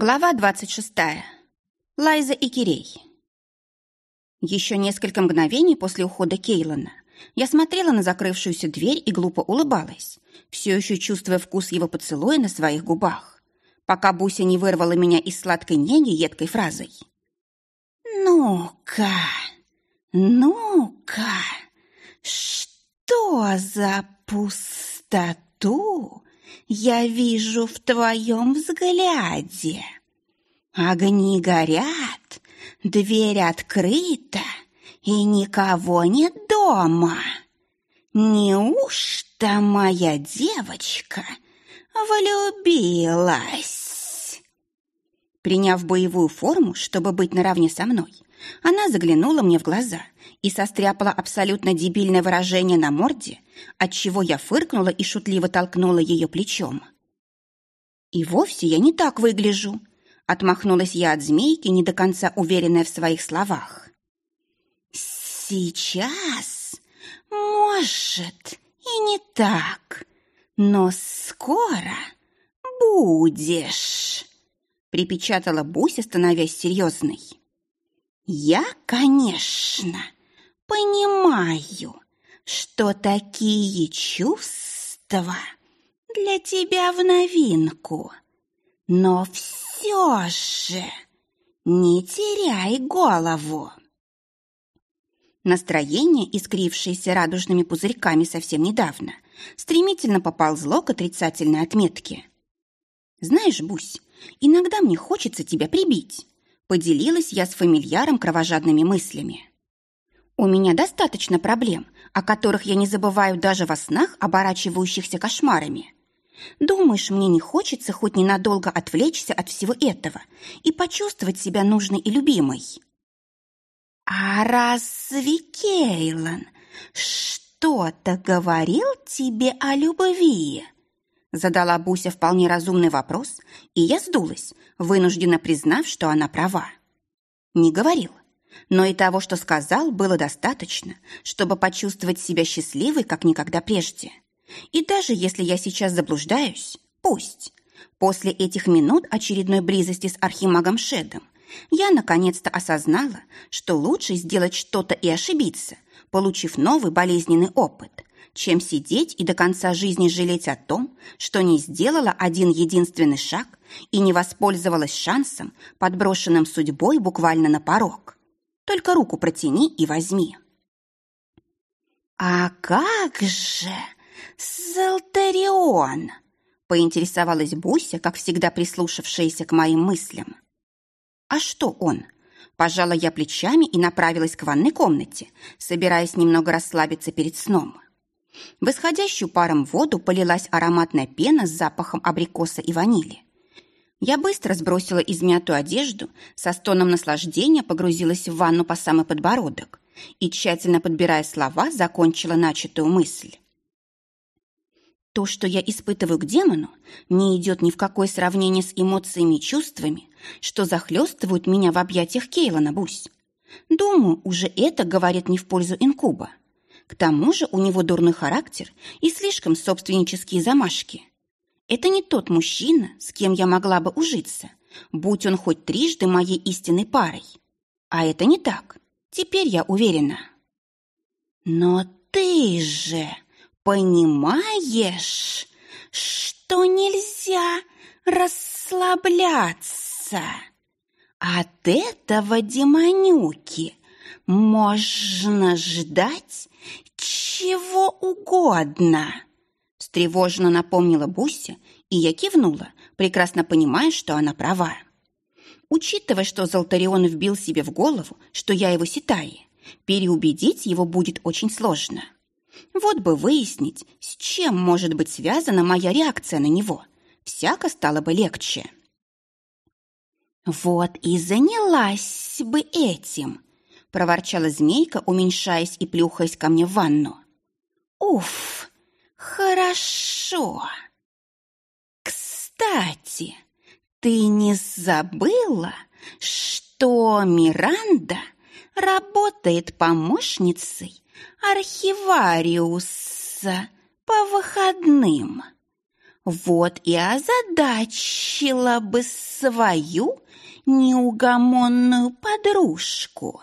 Глава 26. Лайза и Кирей. Еще несколько мгновений после ухода Кейлана я смотрела на закрывшуюся дверь и глупо улыбалась, все еще чувствуя вкус его поцелуя на своих губах, пока Буся не вырвала меня из сладкой неги едкой фразой. «Ну-ка, ну-ка, что за пустоту я вижу в твоем взгляде. Огни горят, дверь открыта, и никого нет дома. Неужто моя девочка влюбилась? Приняв боевую форму, чтобы быть наравне со мной, она заглянула мне в глаза и состряпала абсолютно дебильное выражение на морде, отчего я фыркнула и шутливо толкнула ее плечом. «И вовсе я не так выгляжу», — отмахнулась я от змейки, не до конца уверенная в своих словах. «Сейчас, может, и не так, но скоро будешь», — припечатала Буся, становясь серьезной. «Я, конечно, понимаю, что такие чувства для тебя в новинку, но все же не теряй голову». Настроение, искрившееся радужными пузырьками совсем недавно, стремительно поползло к отрицательной отметке. «Знаешь, Бусь, иногда мне хочется тебя прибить», Поделилась я с фамильяром кровожадными мыслями. У меня достаточно проблем, о которых я не забываю даже во снах, оборачивающихся кошмарами. Думаешь, мне не хочется хоть ненадолго отвлечься от всего этого и почувствовать себя нужной и любимой? А разве Кейлан что-то говорил тебе о любви? Задала Буся вполне разумный вопрос, и я сдулась, вынуждена признав, что она права. Не говорил, но и того, что сказал, было достаточно, чтобы почувствовать себя счастливой, как никогда прежде. И даже если я сейчас заблуждаюсь, пусть. После этих минут очередной близости с архимагом Шедом я наконец-то осознала, что лучше сделать что-то и ошибиться, получив новый болезненный опыт, чем сидеть и до конца жизни жалеть о том, что не сделала один единственный шаг и не воспользовалась шансом, подброшенным судьбой буквально на порог. Только руку протяни и возьми. «А как же Золтарион?» поинтересовалась Буся, как всегда прислушавшаяся к моим мыслям. «А что он?» Пожала я плечами и направилась к ванной комнате, собираясь немного расслабиться перед сном. В исходящую паром воду полилась ароматная пена с запахом абрикоса и ванили. Я быстро сбросила измятую одежду, со стоном наслаждения погрузилась в ванну по самый подбородок и, тщательно подбирая слова, закончила начатую мысль. То, что я испытываю к демону, не идет ни в какое сравнение с эмоциями и чувствами, что захлестывают меня в объятиях Кейлана, Бусь. Думаю, уже это говорит не в пользу инкуба. К тому же у него дурной характер и слишком собственнические замашки. Это не тот мужчина, с кем я могла бы ужиться, будь он хоть трижды моей истинной парой. А это не так. Теперь я уверена. Но ты же понимаешь, что нельзя расслабляться. От этого демонюки можно ждать чего угодно. Встревоженно напомнила Буся, и я кивнула, прекрасно понимая, что она права. Учитывая, что Золтарион вбил себе в голову, что я его ситае, переубедить его будет очень сложно. Вот бы выяснить, с чем может быть связана моя реакция на него. Всяко стало бы легче. Вот и занялась бы этим, проворчала змейка, уменьшаясь и плюхаясь ко мне в ванну. Уф, хорошо. Кстати, ты не забыла, что Миранда работает помощницей архивариуса по выходным? Вот и озадачила бы свою неугомонную подружку.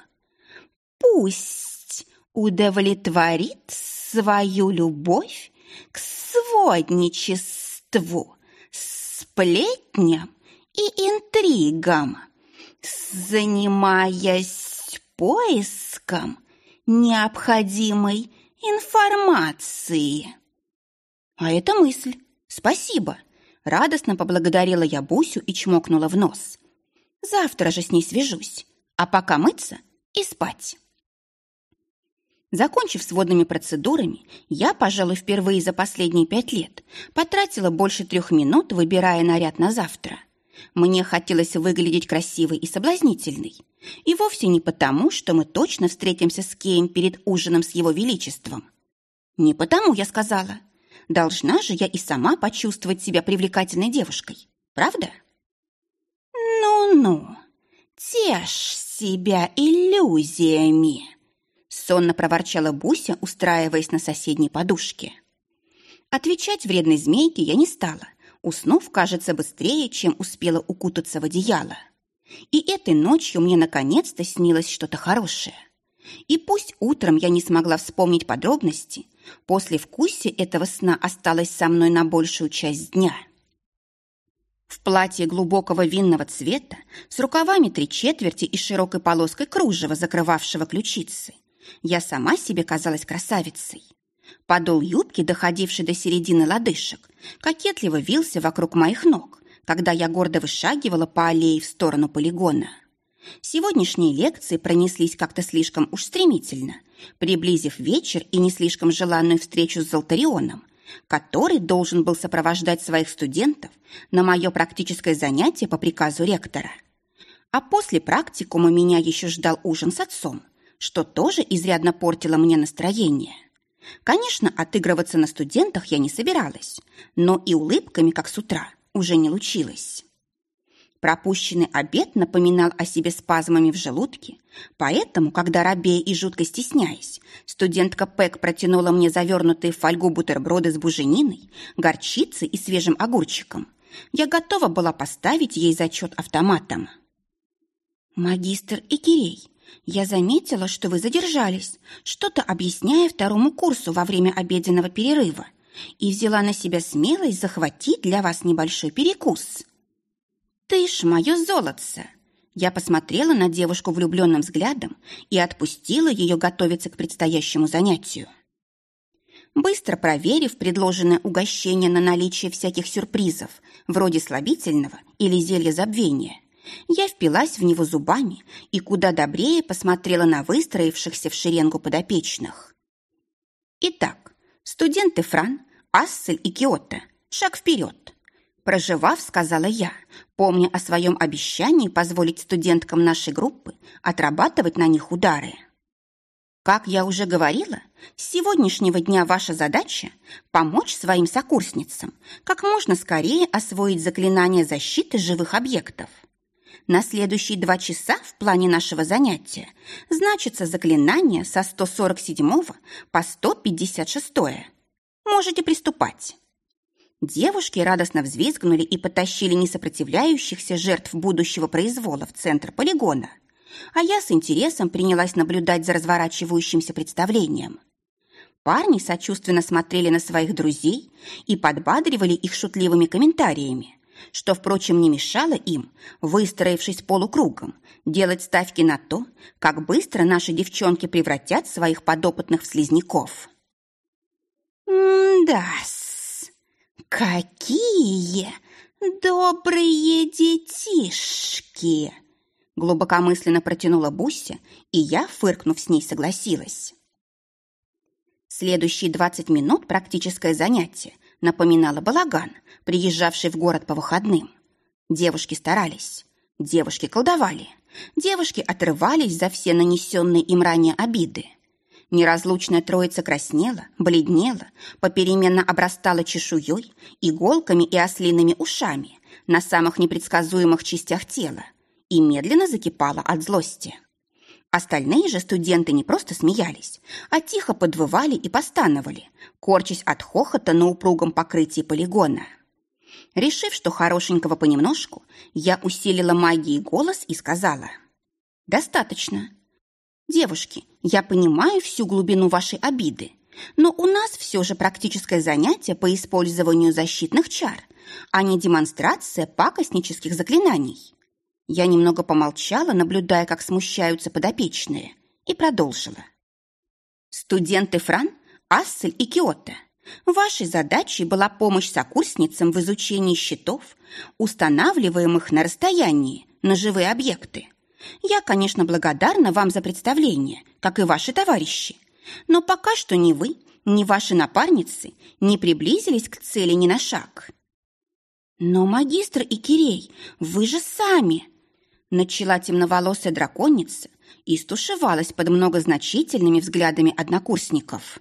Пусть удовлетворит свою любовь к сводничеству, сплетням и интригам, занимаясь поиском необходимой информации. А это мысль. Спасибо. Радостно поблагодарила я Бусю и чмокнула в нос. Завтра же с ней свяжусь. А пока мыться и спать. Закончив с водными процедурами, я, пожалуй, впервые за последние пять лет потратила больше трех минут, выбирая наряд на завтра. Мне хотелось выглядеть красивой и соблазнительной. И вовсе не потому, что мы точно встретимся с Кеем перед ужином с его величеством. Не потому, я сказала. Должна же я и сама почувствовать себя привлекательной девушкой. Правда? Ну-ну, тешь себя иллюзиями. Сонно проворчала Буся, устраиваясь на соседней подушке. Отвечать вредной змейке я не стала, уснув, кажется, быстрее, чем успела укутаться в одеяло. И этой ночью мне наконец-то снилось что-то хорошее. И пусть утром я не смогла вспомнить подробности, после вкуса этого сна осталось со мной на большую часть дня. В платье глубокого винного цвета, с рукавами три четверти и широкой полоской кружева, закрывавшего ключицы, я сама себе казалась красавицей. Подол юбки, доходивший до середины лодыжек, кокетливо вился вокруг моих ног, когда я гордо вышагивала по аллее в сторону полигона. Сегодняшние лекции пронеслись как-то слишком уж стремительно, приблизив вечер и не слишком желанную встречу с Золтарионом, который должен был сопровождать своих студентов на мое практическое занятие по приказу ректора. А после практикума меня еще ждал ужин с отцом, что тоже изрядно портило мне настроение. Конечно, отыгрываться на студентах я не собиралась, но и улыбками, как с утра, уже не лучилась. Пропущенный обед напоминал о себе спазмами в желудке, поэтому, когда рабея и жутко стесняясь, студентка Пэк протянула мне завернутые в фольгу бутерброды с бужениной, горчицей и свежим огурчиком, я готова была поставить ей зачет автоматом. «Магистр Икерей, я заметила, что вы задержались, что-то объясняя второму курсу во время обеденного перерыва, и взяла на себя смелость захватить для вас небольшой перекус. Ты ж мое золотце! Я посмотрела на девушку влюбленным взглядом и отпустила ее готовиться к предстоящему занятию. Быстро проверив предложенное угощение на наличие всяких сюрпризов, вроде слабительного или зелья забвения, я впилась в него зубами и куда добрее посмотрела на выстроившихся в шеренгу подопечных. Итак, студенты Фран, Ассель и Киото, шаг вперед. Проживав, сказала я, помня о своем обещании позволить студенткам нашей группы отрабатывать на них удары. Как я уже говорила, с сегодняшнего дня ваша задача – помочь своим сокурсницам как можно скорее освоить заклинание защиты живых объектов – на следующие два часа в плане нашего занятия значится заклинание со 147 по 156. Можете приступать. Девушки радостно взвизгнули и потащили несопротивляющихся жертв будущего произвола в центр полигона, а я с интересом принялась наблюдать за разворачивающимся представлением. Парни сочувственно смотрели на своих друзей и подбадривали их шутливыми комментариями, что, впрочем, не мешало им, выстроившись полукругом, делать ставки на то, как быстро наши девчонки превратят своих подопытных в слизняков. «Да-с, какие добрые детишки!» Глубокомысленно протянула Буся, и я, фыркнув с ней, согласилась. Следующие двадцать минут практическое занятие напоминало балаган, приезжавший в город по выходным. Девушки старались, девушки колдовали, девушки отрывались за все нанесенные им ранее обиды. Неразлучная троица краснела, бледнела, попеременно обрастала чешуей, иголками и ослиными ушами на самых непредсказуемых частях тела и медленно закипала от злости. Остальные же студенты не просто смеялись, а тихо подвывали и постановали, корчась от хохота на упругом покрытии полигона. Решив, что хорошенького понемножку, я усилила магией голос и сказала. «Достаточно. Девушки, я понимаю всю глубину вашей обиды, но у нас все же практическое занятие по использованию защитных чар, а не демонстрация пакостнических заклинаний». Я немного помолчала, наблюдая, как смущаются подопечные, и продолжила. «Студенты Фран, Ассель и Киото, вашей задачей была помощь сокурсницам в изучении щитов, устанавливаемых на расстоянии, на живые объекты. Я, конечно, благодарна вам за представление, как и ваши товарищи, но пока что ни вы, ни ваши напарницы не приблизились к цели ни на шаг». «Но, магистр и Кирей, вы же сами!» Начала темноволосая драконица и стушевалась под многозначительными взглядами однокурсников.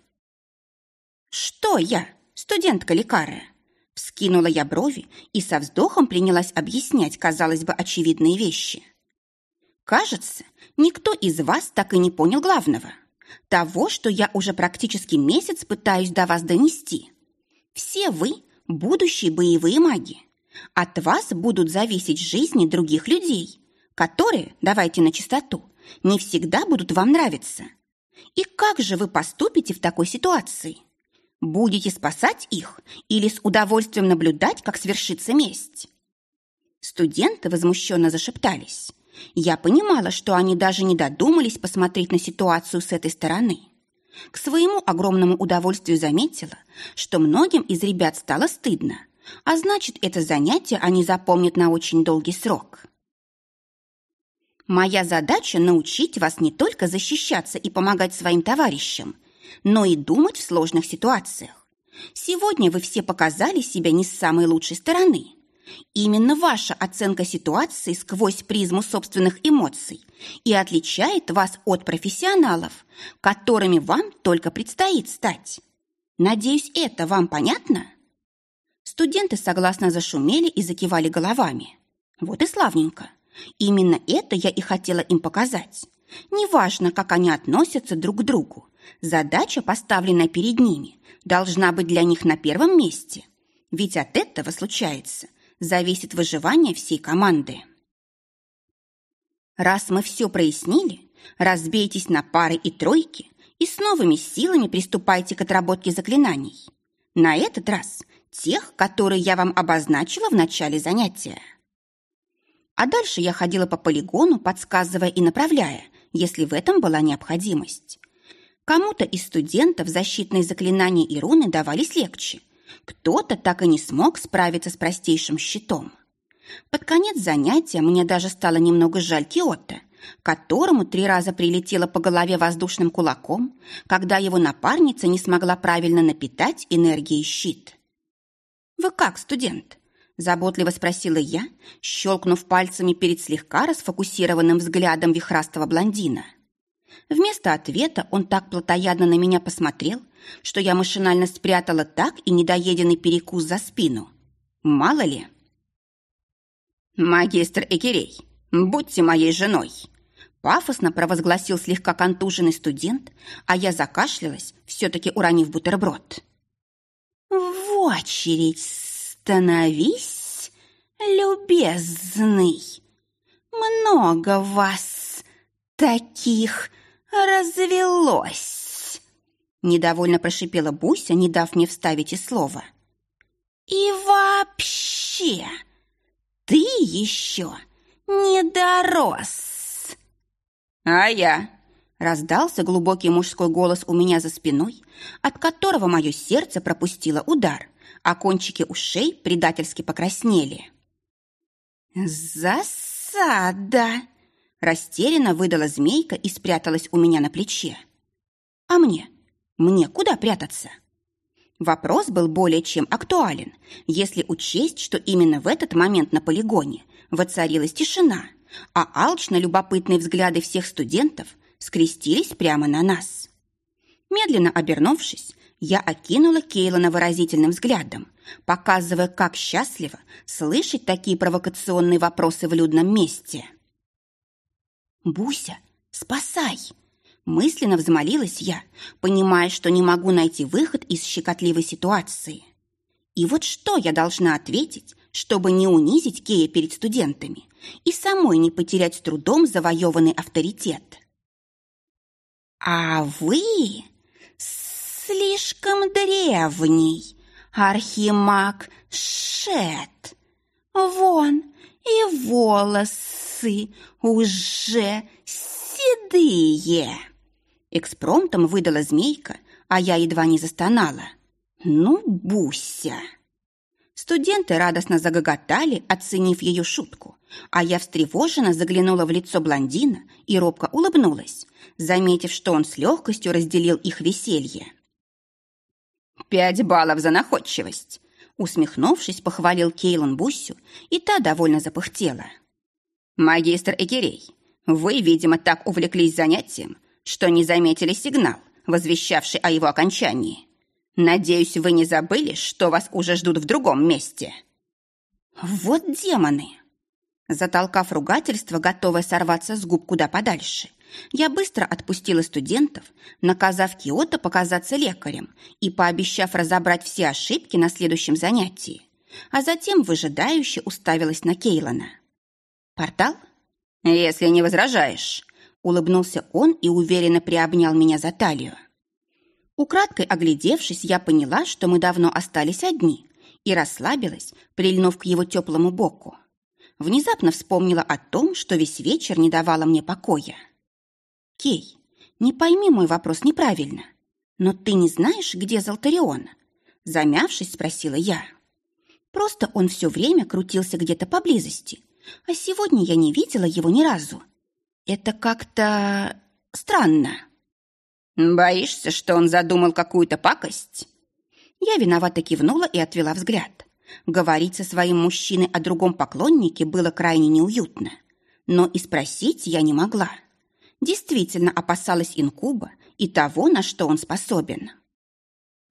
«Что я, студентка лекаря?» Вскинула я брови и со вздохом принялась объяснять, казалось бы, очевидные вещи. «Кажется, никто из вас так и не понял главного. Того, что я уже практически месяц пытаюсь до вас донести. Все вы – будущие боевые маги. От вас будут зависеть жизни других людей, которые, давайте на чистоту, не всегда будут вам нравиться. И как же вы поступите в такой ситуации? Будете спасать их или с удовольствием наблюдать, как свершится месть? Студенты возмущенно зашептались. Я понимала, что они даже не додумались посмотреть на ситуацию с этой стороны. К своему огромному удовольствию заметила, что многим из ребят стало стыдно, а значит, это занятие они запомнят на очень долгий срок. Моя задача научить вас не только защищаться и помогать своим товарищам, но и думать в сложных ситуациях. Сегодня вы все показали себя не с самой лучшей стороны. Именно ваша оценка ситуации сквозь призму собственных эмоций и отличает вас от профессионалов, которыми вам только предстоит стать. Надеюсь, это вам понятно? Студенты согласно зашумели и закивали головами. Вот и славненько. Именно это я и хотела им показать. Неважно, как они относятся друг к другу, задача, поставленная перед ними, должна быть для них на первом месте. Ведь от этого, случается, зависит выживание всей команды. Раз мы все прояснили, разбейтесь на пары и тройки и с новыми силами приступайте к отработке заклинаний. На этот раз тех, которые я вам обозначила в начале занятия. А дальше я ходила по полигону, подсказывая и направляя, если в этом была необходимость. Кому-то из студентов защитные заклинания и руны давались легче. Кто-то так и не смог справиться с простейшим щитом. Под конец занятия мне даже стало немного жаль Киота, которому три раза прилетело по голове воздушным кулаком, когда его напарница не смогла правильно напитать энергией щит. «Вы как, студент?» Заботливо спросила я, щелкнув пальцами перед слегка расфокусированным взглядом вихрастого блондина. Вместо ответа он так плотоядно на меня посмотрел, что я машинально спрятала так и недоеденный перекус за спину. Мало ли. «Магистр Экерей, будьте моей женой!» Пафосно провозгласил слегка контуженный студент, а я закашлялась, все-таки уронив бутерброд. «В очередь «Становись, любезный, много вас таких развелось!» Недовольно прошипела Буся, не дав мне вставить и слова. «И вообще, ты еще не дорос!» «А я?» — раздался глубокий мужской голос у меня за спиной, от которого мое сердце пропустило удар а кончики ушей предательски покраснели. «Засада!» – растерянно выдала змейка и спряталась у меня на плече. «А мне? Мне куда прятаться?» Вопрос был более чем актуален, если учесть, что именно в этот момент на полигоне воцарилась тишина, а алчно-любопытные взгляды всех студентов скрестились прямо на нас. Медленно обернувшись, я окинула Кейлана выразительным взглядом, показывая, как счастливо слышать такие провокационные вопросы в людном месте. «Буся, спасай!» Мысленно взмолилась я, понимая, что не могу найти выход из щекотливой ситуации. И вот что я должна ответить, чтобы не унизить Кея перед студентами и самой не потерять с трудом завоеванный авторитет? «А вы слишком древний, архимаг Шет. Вон и волосы уже седые!» Экспромтом выдала змейка, а я едва не застонала. «Ну, Буся!» Студенты радостно загоготали, оценив ее шутку, а я встревоженно заглянула в лицо блондина и робко улыбнулась, заметив, что он с легкостью разделил их веселье. «Пять баллов за находчивость!» Усмехнувшись, похвалил Кейлон Бусю, и та довольно запыхтела. «Магистр Экерей, вы, видимо, так увлеклись занятием, что не заметили сигнал, возвещавший о его окончании. Надеюсь, вы не забыли, что вас уже ждут в другом месте». «Вот демоны!» Затолкав ругательство, готовая сорваться с губ куда подальше, я быстро отпустила студентов, наказав Киото показаться лекарем и пообещав разобрать все ошибки на следующем занятии, а затем выжидающе уставилась на Кейлона. «Портал?» «Если не возражаешь», — улыбнулся он и уверенно приобнял меня за талию. Украдкой оглядевшись, я поняла, что мы давно остались одни, и расслабилась, прильнув к его теплому боку. Внезапно вспомнила о том, что весь вечер не давала мне покоя. «Кей, не пойми мой вопрос неправильно, но ты не знаешь, где Золтарион?» Замявшись, спросила я. «Просто он все время крутился где-то поблизости, а сегодня я не видела его ни разу. Это как-то странно». «Боишься, что он задумал какую-то пакость?» Я виновато кивнула и отвела взгляд. Говорить со своим мужчиной о другом поклоннике было крайне неуютно. Но и спросить я не могла. Действительно опасалась инкуба и того, на что он способен.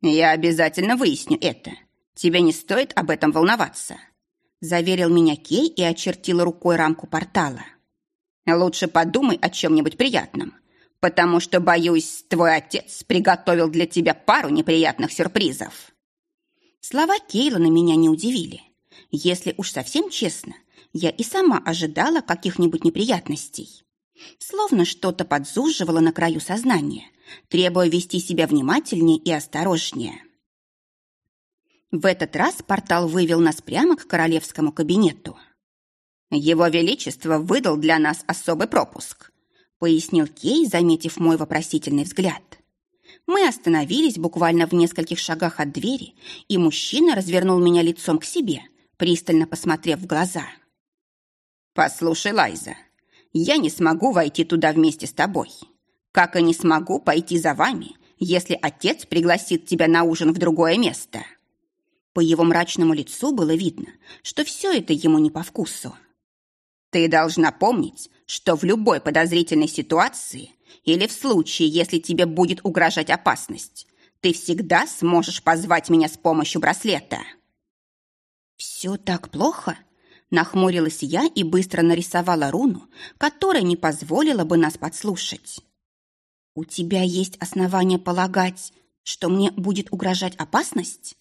«Я обязательно выясню это. Тебе не стоит об этом волноваться», заверил меня Кей и очертил рукой рамку портала. «Лучше подумай о чем-нибудь приятном потому что, боюсь, твой отец приготовил для тебя пару неприятных сюрпризов». Слова Кейлана меня не удивили. Если уж совсем честно, я и сама ожидала каких-нибудь неприятностей. Словно что-то подзуживало на краю сознания, требуя вести себя внимательнее и осторожнее. В этот раз портал вывел нас прямо к королевскому кабинету. Его Величество выдал для нас особый пропуск пояснил Кей, заметив мой вопросительный взгляд. Мы остановились буквально в нескольких шагах от двери, и мужчина развернул меня лицом к себе, пристально посмотрев в глаза. «Послушай, Лайза, я не смогу войти туда вместе с тобой. Как и не смогу пойти за вами, если отец пригласит тебя на ужин в другое место». По его мрачному лицу было видно, что все это ему не по вкусу. «Ты должна помнить, что в любой подозрительной ситуации или в случае, если тебе будет угрожать опасность, ты всегда сможешь позвать меня с помощью браслета». «Все так плохо?» Нахмурилась я и быстро нарисовала руну, которая не позволила бы нас подслушать. «У тебя есть основания полагать, что мне будет угрожать опасность?»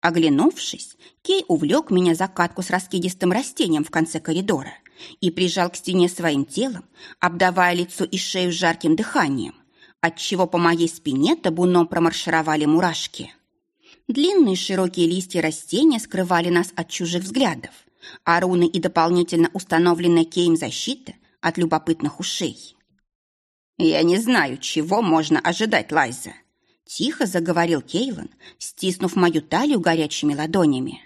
Оглянувшись, Кей увлек меня за катку с раскидистым растением в конце коридора и прижал к стене своим телом, обдавая лицо и шею жарким дыханием, отчего по моей спине табуном промаршировали мурашки. Длинные широкие листья растения скрывали нас от чужих взглядов, а руны и дополнительно установленная Кейм защита от любопытных ушей. «Я не знаю, чего можно ожидать, Лайза», — тихо заговорил Кейлан, стиснув мою талию горячими ладонями.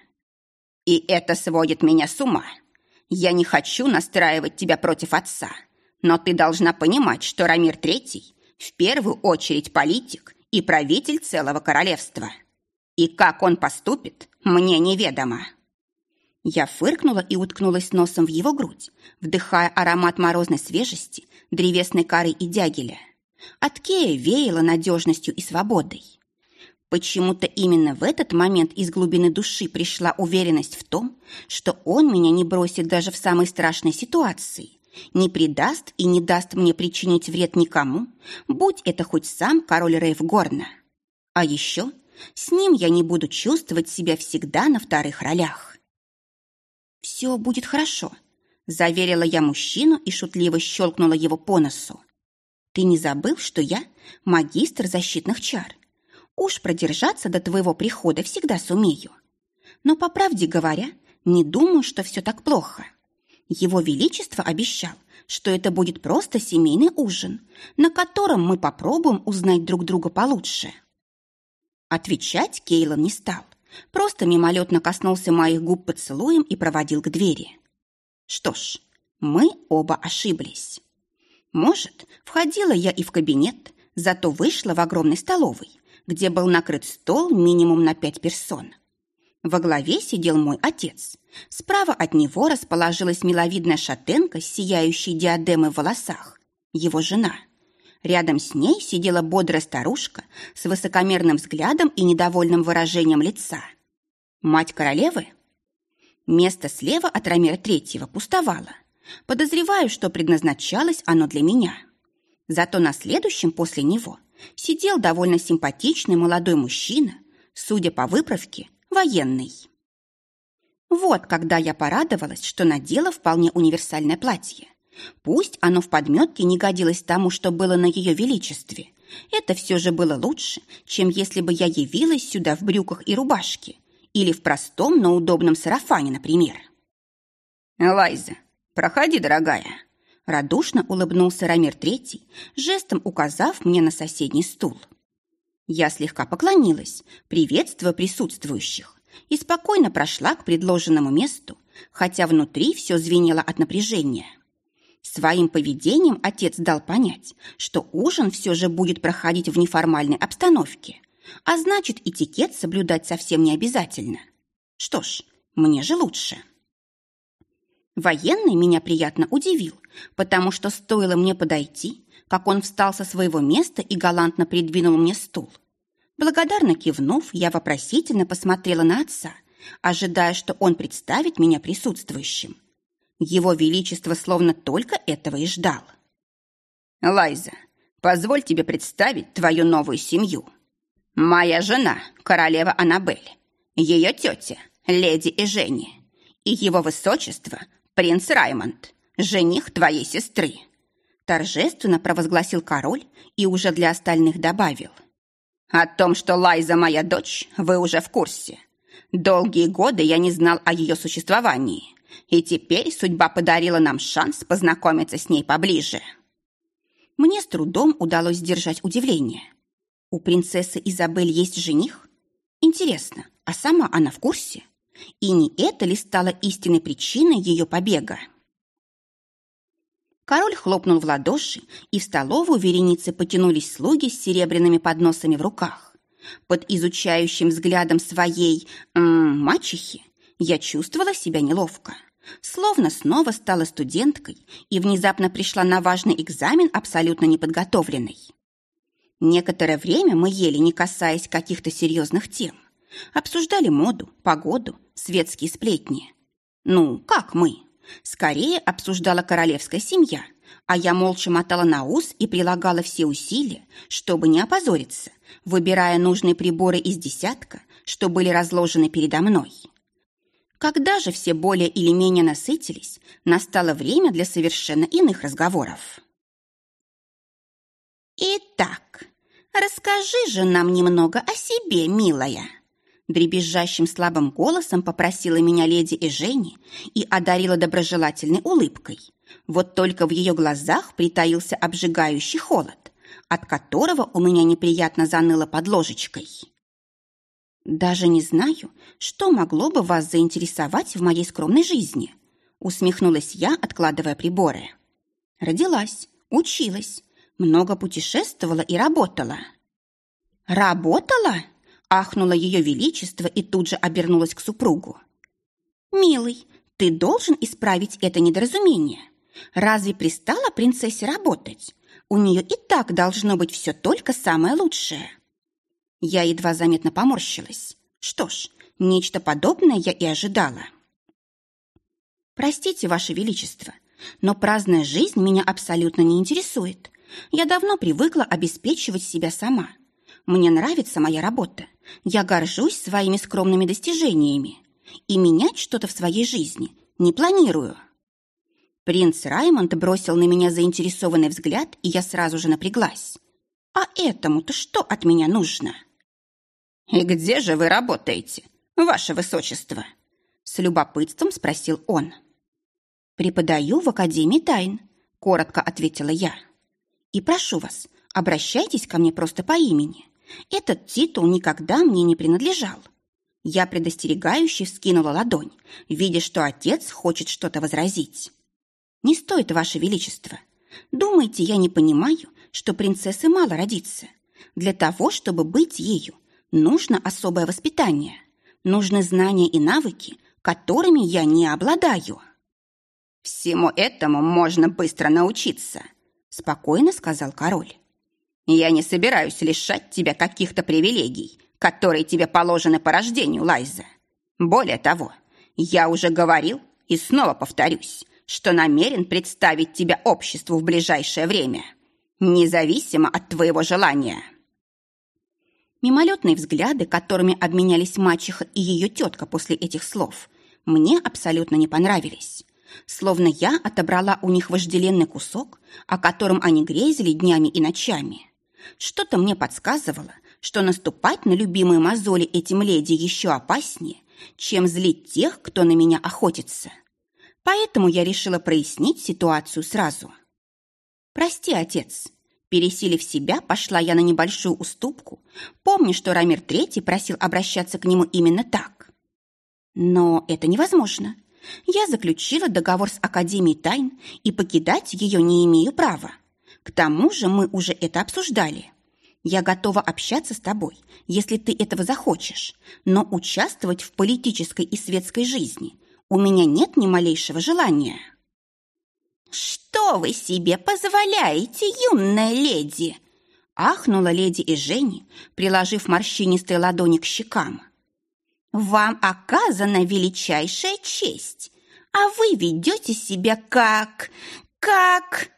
«И это сводит меня с ума. Я не хочу настраивать тебя против отца, но ты должна понимать, что Рамир Третий в первую очередь политик и правитель целого королевства. И как он поступит, мне неведомо». Я фыркнула и уткнулась носом в его грудь, вдыхая аромат морозной свежести, древесной коры и дягеля. От Кея веяло надежностью и свободой. Почему-то именно в этот момент из глубины души пришла уверенность в том, что он меня не бросит даже в самой страшной ситуации, не предаст и не даст мне причинить вред никому, будь это хоть сам король Рейв Горна. А еще С ним я не буду чувствовать себя всегда на вторых ролях. «Все будет хорошо», – заверила я мужчину и шутливо щелкнула его по носу. «Ты не забыл, что я магистр защитных чар? Уж продержаться до твоего прихода всегда сумею. Но, по правде говоря, не думаю, что все так плохо. Его Величество обещал, что это будет просто семейный ужин, на котором мы попробуем узнать друг друга получше». Отвечать Кейлан не стал. Просто мимолетно коснулся моих губ поцелуем и проводил к двери. Что ж, мы оба ошиблись. Может, входила я и в кабинет, зато вышла в огромной столовой, где был накрыт стол минимум на пять персон. Во главе сидел мой отец. Справа от него расположилась миловидная шатенка с сияющей диадемой в волосах, его жена – Рядом с ней сидела бодрая старушка с высокомерным взглядом и недовольным выражением лица. Мать королевы? Место слева от Рамира Третьего пустовало. Подозреваю, что предназначалось оно для меня. Зато на следующем после него сидел довольно симпатичный молодой мужчина, судя по выправке, военный. Вот когда я порадовалась, что надела вполне универсальное платье. Пусть оно в подметке не годилось тому, что было на ее величестве. Это все же было лучше, чем если бы я явилась сюда в брюках и рубашке или в простом, но удобном сарафане, например. «Лайза, проходи, дорогая!» Радушно улыбнулся Рамир Третий, жестом указав мне на соседний стул. Я слегка поклонилась, приветствуя присутствующих, и спокойно прошла к предложенному месту, хотя внутри все звенело от напряжения. Своим поведением отец дал понять, что ужин все же будет проходить в неформальной обстановке, а значит, этикет соблюдать совсем не обязательно. Что ж, мне же лучше. Военный меня приятно удивил, потому что стоило мне подойти, как он встал со своего места и галантно придвинул мне стул. Благодарно кивнув, я вопросительно посмотрела на отца, ожидая, что он представит меня присутствующим. Его Величество словно только этого и ждал. «Лайза, позволь тебе представить твою новую семью. Моя жена, королева Аннабель, ее тетя, леди Эжени, и его высочество, принц Раймонд, жених твоей сестры». Торжественно провозгласил король и уже для остальных добавил. «О том, что Лайза моя дочь, вы уже в курсе. Долгие годы я не знал о ее существовании, и теперь судьба подарила нам шанс познакомиться с ней поближе. Мне с трудом удалось сдержать удивление. У принцессы Изабель есть жених? Интересно, а сама она в курсе? И не это ли стало истинной причиной ее побега? Король хлопнул в ладоши, и в столовую вереницы потянулись слуги с серебряными подносами в руках. Под изучающим взглядом своей м -м, мачехи я чувствовала себя неловко. Словно снова стала студенткой и внезапно пришла на важный экзамен абсолютно неподготовленной. Некоторое время мы ели, не касаясь каких-то серьезных тем. Обсуждали моду, погоду, светские сплетни. Ну, как мы? Скорее обсуждала королевская семья, а я молча мотала на ус и прилагала все усилия, чтобы не опозориться, выбирая нужные приборы из десятка, что были разложены передо мной. Когда же все более или менее насытились, настало время для совершенно иных разговоров. «Итак, расскажи же нам немного о себе, милая!» Дребезжащим слабым голосом попросила меня леди Эжени и одарила доброжелательной улыбкой. Вот только в ее глазах притаился обжигающий холод, от которого у меня неприятно заныло под ложечкой. «Даже не знаю, что могло бы вас заинтересовать в моей скромной жизни», усмехнулась я, откладывая приборы. Родилась, училась, много путешествовала и работала. «Работала?» – ахнуло ее величество и тут же обернулась к супругу. «Милый, ты должен исправить это недоразумение. Разве пристала принцессе работать? У нее и так должно быть все только самое лучшее». Я едва заметно поморщилась. Что ж, нечто подобное я и ожидала. Простите, Ваше Величество, но праздная жизнь меня абсолютно не интересует. Я давно привыкла обеспечивать себя сама. Мне нравится моя работа, Я горжусь своими скромными достижениями и менять что-то в своей жизни не планирую. Принц Раймонд бросил на меня заинтересованный взгляд, и я сразу же напряглась. А этому-то что от меня нужно? «И где же вы работаете, ваше высочество?» С любопытством спросил он. «Преподаю в Академии тайн», — коротко ответила я. «И прошу вас, обращайтесь ко мне просто по имени. Этот титул никогда мне не принадлежал». Я предостерегающе вскинула ладонь, видя, что отец хочет что-то возразить. «Не стоит, Ваше Величество. Думаете, я не понимаю, что принцессы мало родится? Для того, чтобы быть ею, нужно особое воспитание. Нужны знания и навыки, которыми я не обладаю». «Всему этому можно быстро научиться», — спокойно сказал король. «Я не собираюсь лишать тебя каких-то привилегий, которые тебе положены по рождению, Лайза. Более того, я уже говорил и снова повторюсь, что намерен представить тебя обществу в ближайшее время, независимо от твоего желания». Мимолетные взгляды, которыми обменялись мачеха и ее тетка после этих слов, мне абсолютно не понравились. Словно я отобрала у них вожделенный кусок, о котором они грезили днями и ночами. Что-то мне подсказывало, что наступать на любимые мозоли этим леди еще опаснее, чем злить тех, кто на меня охотится. Поэтому я решила прояснить ситуацию сразу. «Прости, отец». Пересилив себя, пошла я на небольшую уступку, помня, что Рамир Третий просил обращаться к нему именно так. Но это невозможно. Я заключила договор с Академией тайн и покидать ее не имею права. К тому же мы уже это обсуждали. Я готова общаться с тобой, если ты этого захочешь, но участвовать в политической и светской жизни у меня нет ни малейшего желания». «Что вы себе позволяете, юная леди?» ахнула леди и Жени, приложив морщинистые ладони к щекам. «Вам оказана величайшая честь, а вы ведете себя как... как...»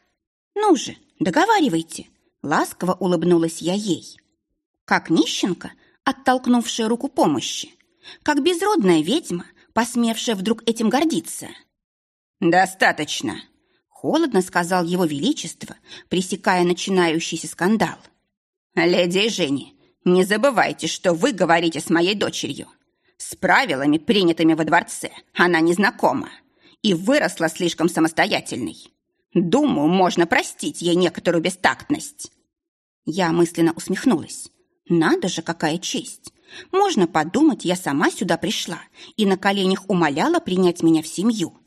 «Ну же, договаривайте!» Ласково улыбнулась я ей. Как нищенка, оттолкнувшая руку помощи. Как безродная ведьма, посмевшая вдруг этим гордиться. «Достаточно!» Холодно сказал его величество, пресекая начинающийся скандал. «Леди Жени, не забывайте, что вы говорите с моей дочерью. С правилами, принятыми во дворце, она не знакома и выросла слишком самостоятельной. Думаю, можно простить ей некоторую бестактность. Я мысленно усмехнулась. Надо же, какая честь. Можно подумать, я сама сюда пришла и на коленях умоляла принять меня в семью.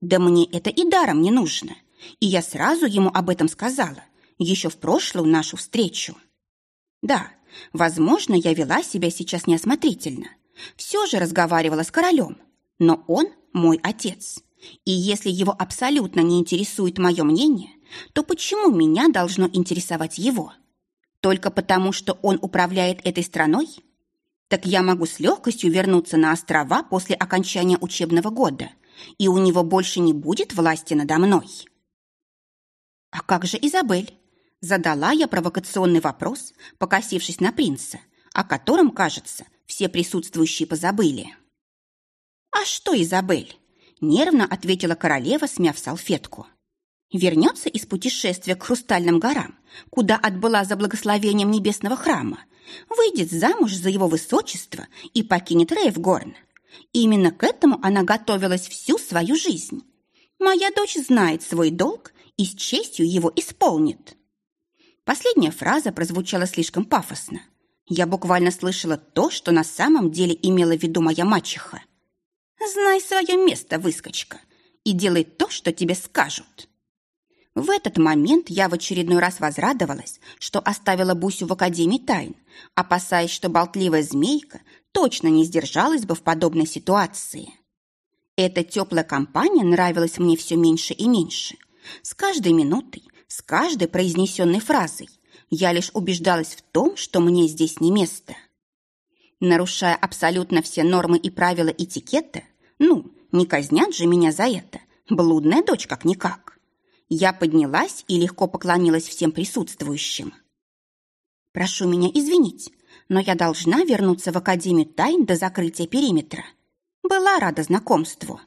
Да мне это и даром не нужно. И я сразу ему об этом сказала, еще в прошлую нашу встречу. Да, возможно, я вела себя сейчас неосмотрительно. Все же разговаривала с королем, но он мой отец. И если его абсолютно не интересует мое мнение, то почему меня должно интересовать его? Только потому, что он управляет этой страной? Так я могу с легкостью вернуться на острова после окончания учебного года, и у него больше не будет власти надо мной. А как же Изабель? Задала я провокационный вопрос, покосившись на принца, о котором, кажется, все присутствующие позабыли. А что Изабель? Нервно ответила королева, смяв салфетку. Вернется из путешествия к Хрустальным горам, куда отбыла за благословением небесного храма, выйдет замуж за его высочество и покинет Рейвгорн. Именно к этому она готовилась всю свою жизнь. Моя дочь знает свой долг и с честью его исполнит. Последняя фраза прозвучала слишком пафосно. Я буквально слышала то, что на самом деле имела в виду моя мачеха. Знай свое место, выскочка, и делай то, что тебе скажут. В этот момент я в очередной раз возрадовалась, что оставила Бусю в Академии тайн, опасаясь, что болтливая змейка точно не сдержалась бы в подобной ситуации. Эта теплая компания нравилась мне все меньше и меньше. С каждой минутой, с каждой произнесенной фразой я лишь убеждалась в том, что мне здесь не место. Нарушая абсолютно все нормы и правила этикета, ну, не казнят же меня за это. Блудная дочь как-никак. Я поднялась и легко поклонилась всем присутствующим. Прошу меня извинить, но я должна вернуться в Академию тайн до закрытия периметра. Была рада знакомству.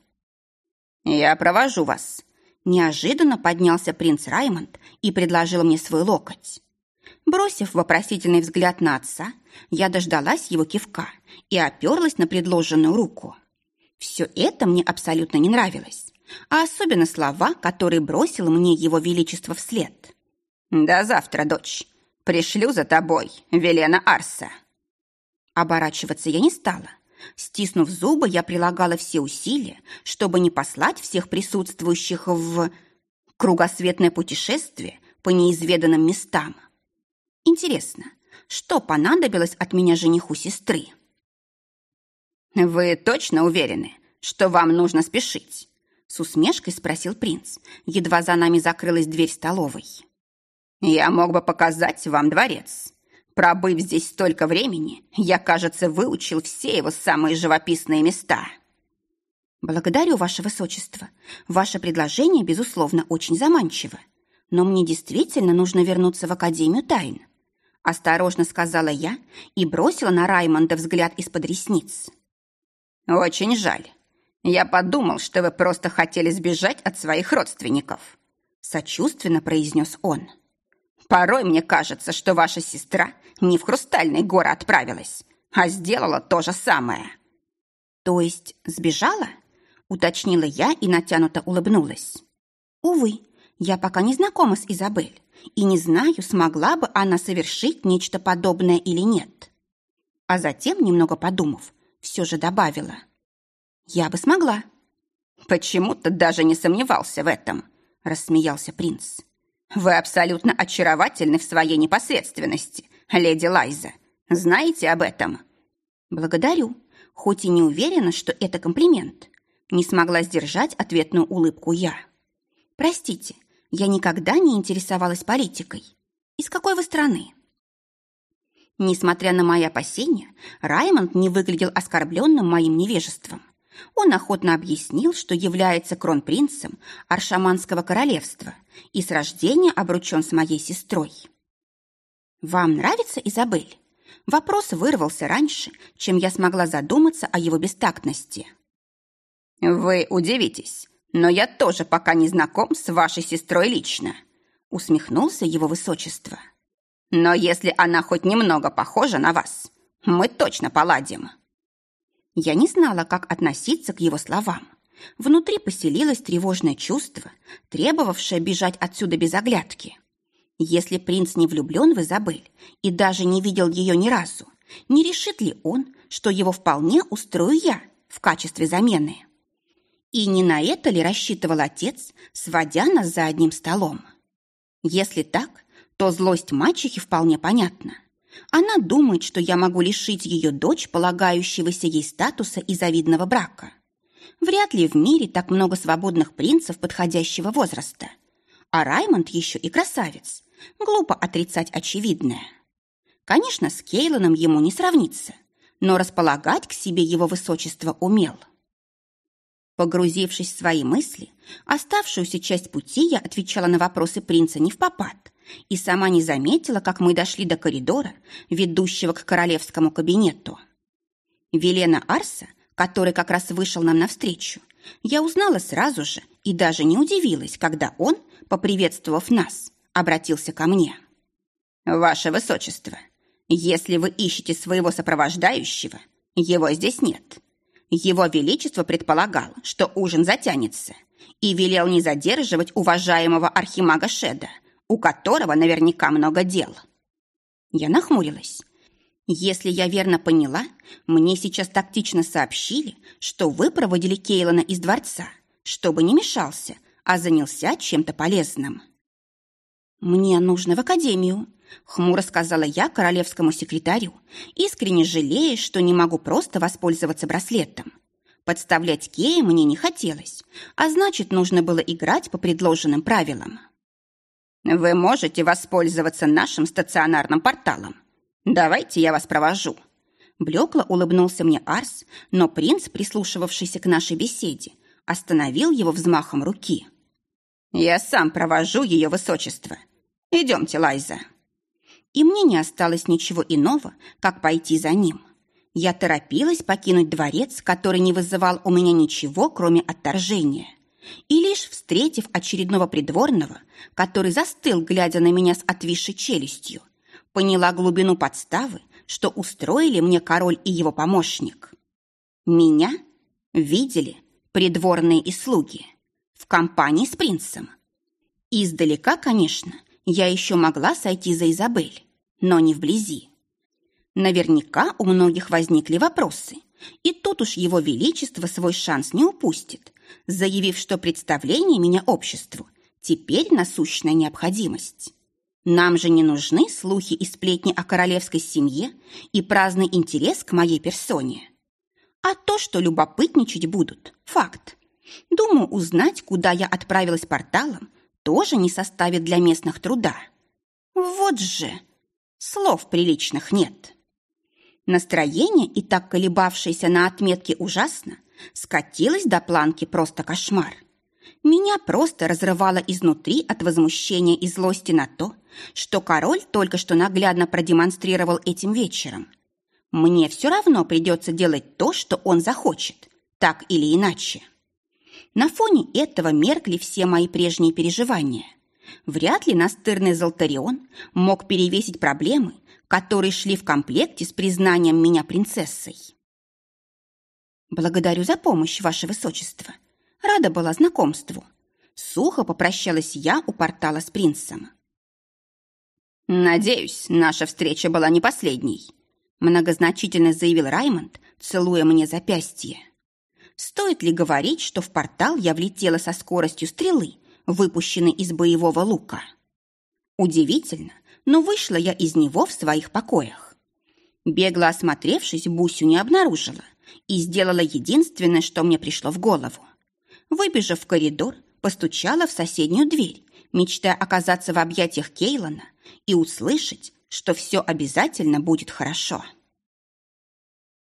«Я провожу вас». Неожиданно поднялся принц Раймонд и предложил мне свой локоть. Бросив вопросительный взгляд на отца, я дождалась его кивка и оперлась на предложенную руку. Все это мне абсолютно не нравилось, а особенно слова, которые бросил мне его величество вслед. «До завтра, дочь. Пришлю за тобой, Велена Арса». Оборачиваться я не стала. Стиснув зубы, я прилагала все усилия, чтобы не послать всех присутствующих в кругосветное путешествие по неизведанным местам. Интересно, что понадобилось от меня жениху сестры? «Вы точно уверены, что вам нужно спешить?» С усмешкой спросил принц. Едва за нами закрылась дверь столовой. «Я мог бы показать вам дворец. Пробыв здесь столько времени, я, кажется, выучил все его самые живописные места». «Благодарю, ваше высочество. Ваше предложение, безусловно, очень заманчиво. Но мне действительно нужно вернуться в Академию тайн». Осторожно сказала я и бросила на Раймонда взгляд из-под ресниц. «Очень жаль. Я подумал, что вы просто хотели сбежать от своих родственников», сочувственно произнес он. Порой мне кажется, что ваша сестра не в хрустальные горы отправилась, а сделала то же самое. То есть сбежала? Уточнила я и натянуто улыбнулась. Увы, я пока не знакома с Изабель и не знаю, смогла бы она совершить нечто подобное или нет. А затем, немного подумав, все же добавила. Я бы смогла. Почему-то даже не сомневался в этом, рассмеялся принц. Вы абсолютно очаровательны в своей непосредственности, леди Лайза. Знаете об этом? Благодарю, хоть и не уверена, что это комплимент. Не смогла сдержать ответную улыбку я. Простите, я никогда не интересовалась политикой. Из какой вы страны? Несмотря на мои опасения, Раймонд не выглядел оскорбленным моим невежеством. Он охотно объяснил, что является кронпринцем Аршаманского королевства и с рождения обручен с моей сестрой. «Вам нравится Изабель?» Вопрос вырвался раньше, чем я смогла задуматься о его бестактности. «Вы удивитесь, но я тоже пока не знаком с вашей сестрой лично», усмехнулся его высочество. «Но если она хоть немного похожа на вас, мы точно поладим». Я не знала, как относиться к его словам. Внутри поселилось тревожное чувство, требовавшее бежать отсюда без оглядки. Если принц не влюблен в Изабель и даже не видел ее ни разу, не решит ли он, что его вполне устрою я в качестве замены? И не на это ли рассчитывал отец, сводя нас за одним столом? Если так, то злость мачехи вполне понятна. Она думает, что я могу лишить ее дочь полагающегося ей статуса и завидного брака. Вряд ли в мире так много свободных принцев подходящего возраста. А Раймонд еще и красавец. Глупо отрицать очевидное. Конечно, с Кейлоном ему не сравнится, но располагать к себе его высочество умел. Погрузившись в свои мысли, оставшуюся часть пути я отвечала на вопросы принца не в попад и сама не заметила, как мы дошли до коридора, ведущего к королевскому кабинету. Велена Арса, который как раз вышел нам навстречу, я узнала сразу же и даже не удивилась, когда он, поприветствовав нас, обратился ко мне. «Ваше Высочество, если вы ищете своего сопровождающего, его здесь нет. Его Величество предполагал, что ужин затянется, и велел не задерживать уважаемого архимага Шеда, у которого наверняка много дел. Я нахмурилась. Если я верно поняла, мне сейчас тактично сообщили, что вы проводили Кейлона из дворца, чтобы не мешался, а занялся чем-то полезным. «Мне нужно в академию», — хмуро сказала я королевскому секретарю, искренне жалея, что не могу просто воспользоваться браслетом. Подставлять Кея мне не хотелось, а значит, нужно было играть по предложенным правилам. «Вы можете воспользоваться нашим стационарным порталом. Давайте я вас провожу». Блекло улыбнулся мне Арс, но принц, прислушивавшийся к нашей беседе, остановил его взмахом руки. «Я сам провожу ее высочество. Идемте, Лайза». И мне не осталось ничего иного, как пойти за ним. Я торопилась покинуть дворец, который не вызывал у меня ничего, кроме отторжения. И лишь встретив очередного придворного, который застыл, глядя на меня с отвисшей челюстью, поняла глубину подставы, что устроили мне король и его помощник. Меня видели придворные и слуги в компании с принцем. Издалека, конечно, я еще могла сойти за Изабель, но не вблизи. Наверняка у многих возникли вопросы, и тут уж его величество свой шанс не упустит, заявив, что представление меня обществу теперь насущная необходимость. Нам же не нужны слухи и сплетни о королевской семье и праздный интерес к моей персоне. А то, что любопытничать будут – факт. Думаю, узнать, куда я отправилась порталом, тоже не составит для местных труда. Вот же! Слов приличных нет. Настроение, и так колебавшееся на отметке ужасно, скатилось до планки просто кошмар. Меня просто разрывало изнутри от возмущения и злости на то, что король только что наглядно продемонстрировал этим вечером. Мне все равно придется делать то, что он захочет, так или иначе. На фоне этого меркли все мои прежние переживания. Вряд ли настырный Золтарион мог перевесить проблемы, которые шли в комплекте с признанием меня принцессой. «Благодарю за помощь, ваше высочество. Рада была знакомству». Сухо попрощалась я у портала с принцем. «Надеюсь, наша встреча была не последней», многозначительно заявил Раймонд, целуя мне запястье. Стоит ли говорить, что в портал я влетела со скоростью стрелы, выпущенной из боевого лука? Удивительно, но вышла я из него в своих покоях. Бегло осмотревшись, Бусю не обнаружила и сделала единственное, что мне пришло в голову. Выбежав в коридор, постучала в соседнюю дверь, мечтая оказаться в объятиях Кейлана и услышать, что все обязательно будет хорошо.